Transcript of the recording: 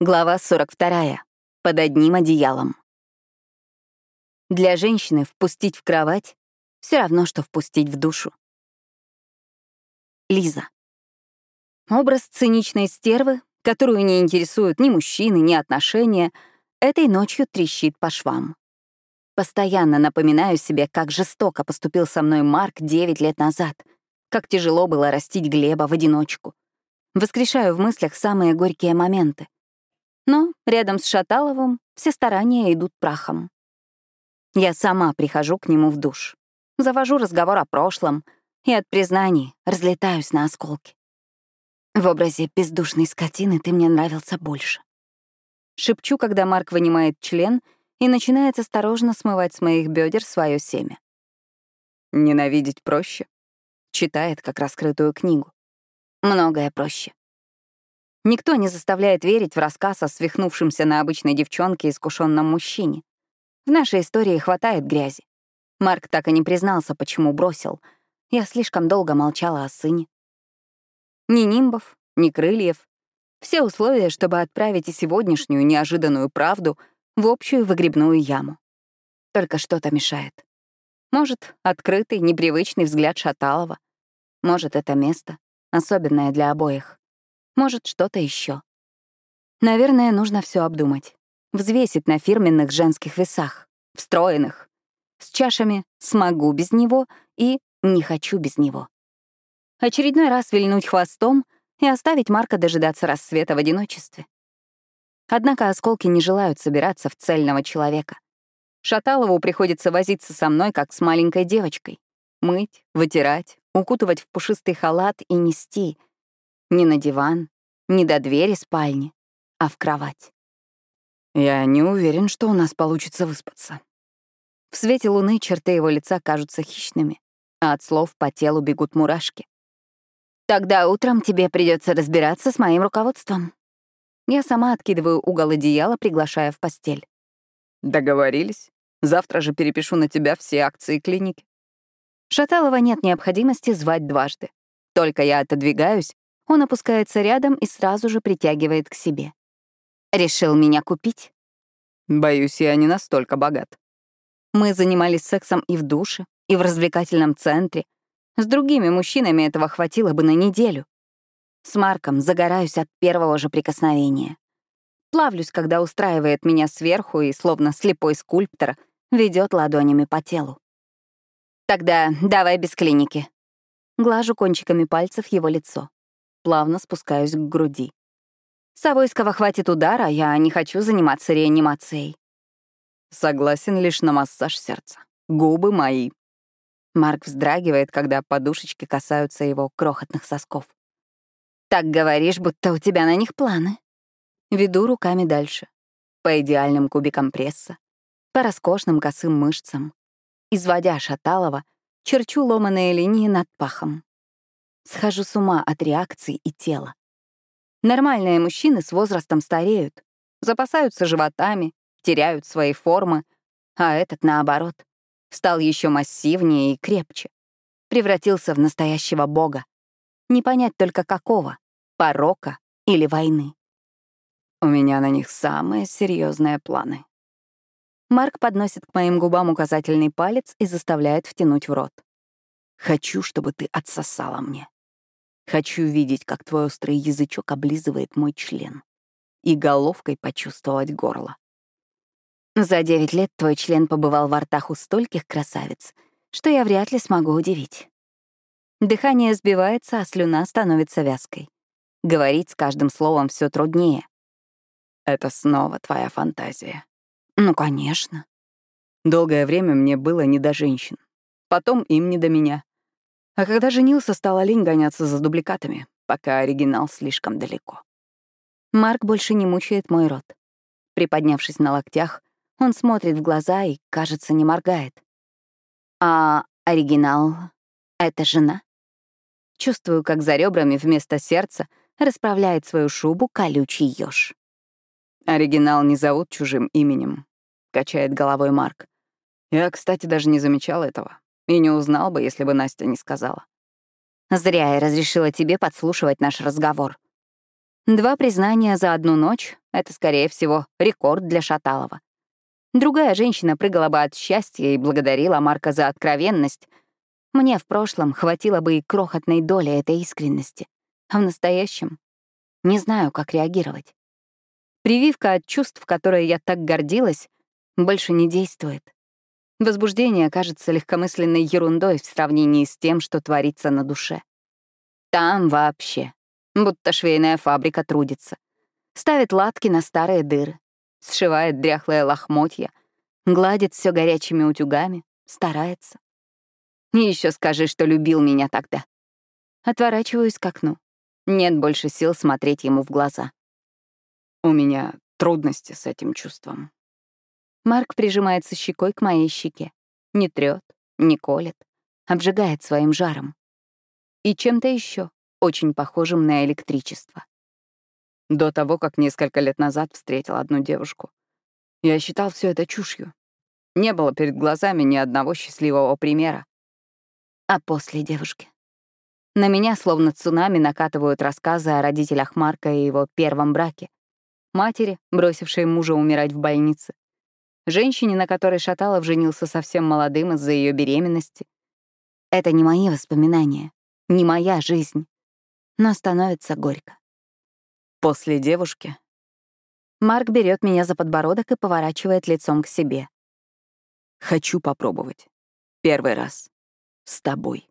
Глава 42. Под одним одеялом. Для женщины впустить в кровать — все равно, что впустить в душу. Лиза. Образ циничной стервы, которую не интересуют ни мужчины, ни отношения, этой ночью трещит по швам. Постоянно напоминаю себе, как жестоко поступил со мной Марк 9 лет назад, как тяжело было растить Глеба в одиночку. Воскрешаю в мыслях самые горькие моменты — но рядом с Шаталовым все старания идут прахом. Я сама прихожу к нему в душ, завожу разговор о прошлом и от признаний разлетаюсь на осколки. В образе бездушной скотины ты мне нравился больше. Шепчу, когда Марк вынимает член и начинает осторожно смывать с моих бедер свое семя. «Ненавидеть проще?» Читает как раскрытую книгу. Многое проще. Никто не заставляет верить в рассказ о свихнувшемся на обычной девчонке искушенном мужчине. В нашей истории хватает грязи. Марк так и не признался, почему бросил. Я слишком долго молчала о сыне. Ни нимбов, ни крыльев. Все условия, чтобы отправить и сегодняшнюю неожиданную правду в общую выгребную яму. Только что-то мешает. Может, открытый, непривычный взгляд Шаталова. Может, это место, особенное для обоих. Может, что-то еще. Наверное, нужно все обдумать. Взвесить на фирменных женских весах, встроенных, с чашами «смогу без него» и «не хочу без него». Очередной раз вильнуть хвостом и оставить Марка дожидаться рассвета в одиночестве. Однако осколки не желают собираться в цельного человека. Шаталову приходится возиться со мной, как с маленькой девочкой. Мыть, вытирать, укутывать в пушистый халат и нести — не на диван, не до двери спальни, а в кровать. Я не уверен, что у нас получится выспаться. В свете луны черты его лица кажутся хищными, а от слов по телу бегут мурашки. Тогда утром тебе придется разбираться с моим руководством. Я сама откидываю угол одеяла, приглашая в постель. Договорились. Завтра же перепишу на тебя все акции клиники. Шаталова нет необходимости звать дважды. Только я отодвигаюсь, он опускается рядом и сразу же притягивает к себе. «Решил меня купить?» «Боюсь, я не настолько богат». Мы занимались сексом и в душе, и в развлекательном центре. С другими мужчинами этого хватило бы на неделю. С Марком загораюсь от первого же прикосновения. Плавлюсь, когда устраивает меня сверху и, словно слепой скульптор, ведет ладонями по телу. «Тогда давай без клиники». Глажу кончиками пальцев его лицо плавно спускаюсь к груди. Савойского хватит удара, я не хочу заниматься реанимацией. Согласен лишь на массаж сердца. Губы мои. Марк вздрагивает, когда подушечки касаются его крохотных сосков. Так говоришь, будто у тебя на них планы. Веду руками дальше. По идеальным кубикам пресса, по роскошным косым мышцам. Изводя Шаталова, черчу ломаные линии над пахом. Схожу с ума от реакций и тела. Нормальные мужчины с возрастом стареют, запасаются животами, теряют свои формы, а этот, наоборот, стал еще массивнее и крепче. Превратился в настоящего бога. Не понять только какого — порока или войны. У меня на них самые серьезные планы. Марк подносит к моим губам указательный палец и заставляет втянуть в рот. Хочу, чтобы ты отсосала мне. Хочу видеть, как твой острый язычок облизывает мой член. И головкой почувствовать горло. За девять лет твой член побывал во ртах у стольких красавиц, что я вряд ли смогу удивить. Дыхание сбивается, а слюна становится вязкой. Говорить с каждым словом все труднее. Это снова твоя фантазия. Ну, конечно. Долгое время мне было не до женщин. Потом им не до меня. А когда женился, стала лень гоняться за дубликатами, пока оригинал слишком далеко. Марк больше не мучает мой рот. Приподнявшись на локтях, он смотрит в глаза и, кажется, не моргает. А оригинал — это жена? Чувствую, как за ребрами вместо сердца расправляет свою шубу колючий ёж. Оригинал не зовут чужим именем, — качает головой Марк. Я, кстати, даже не замечал этого. И не узнал бы, если бы Настя не сказала. Зря я разрешила тебе подслушивать наш разговор. Два признания за одну ночь — Это, скорее всего, рекорд для Шаталова. Другая женщина прыгала бы от счастья и благодарила Марка за откровенность. Мне в прошлом хватило бы и крохотной доли этой искренности. А в настоящем не знаю, как реагировать. Прививка от чувств, которой я так гордилась, больше не действует. Возбуждение кажется легкомысленной ерундой в сравнении с тем, что творится на душе. Там вообще, будто швейная фабрика трудится. Ставит латки на старые дыры, сшивает дряхлые лохмотья, гладит все горячими утюгами, старается. И еще скажи, что любил меня тогда. Отворачиваюсь к окну. Нет больше сил смотреть ему в глаза. У меня трудности с этим чувством. Марк прижимается щекой к моей щеке. Не трёт, не колет, обжигает своим жаром. И чем-то еще, очень похожим на электричество. До того, как несколько лет назад встретил одну девушку. Я считал все это чушью. Не было перед глазами ни одного счастливого примера. А после девушки? На меня словно цунами накатывают рассказы о родителях Марка и его первом браке. Матери, бросившей мужа умирать в больнице. Женщине, на которой Шаталов женился совсем молодым из-за ее беременности. Это не мои воспоминания, не моя жизнь. Но становится горько. После девушки Марк берет меня за подбородок и поворачивает лицом к себе. Хочу попробовать. Первый раз. С тобой.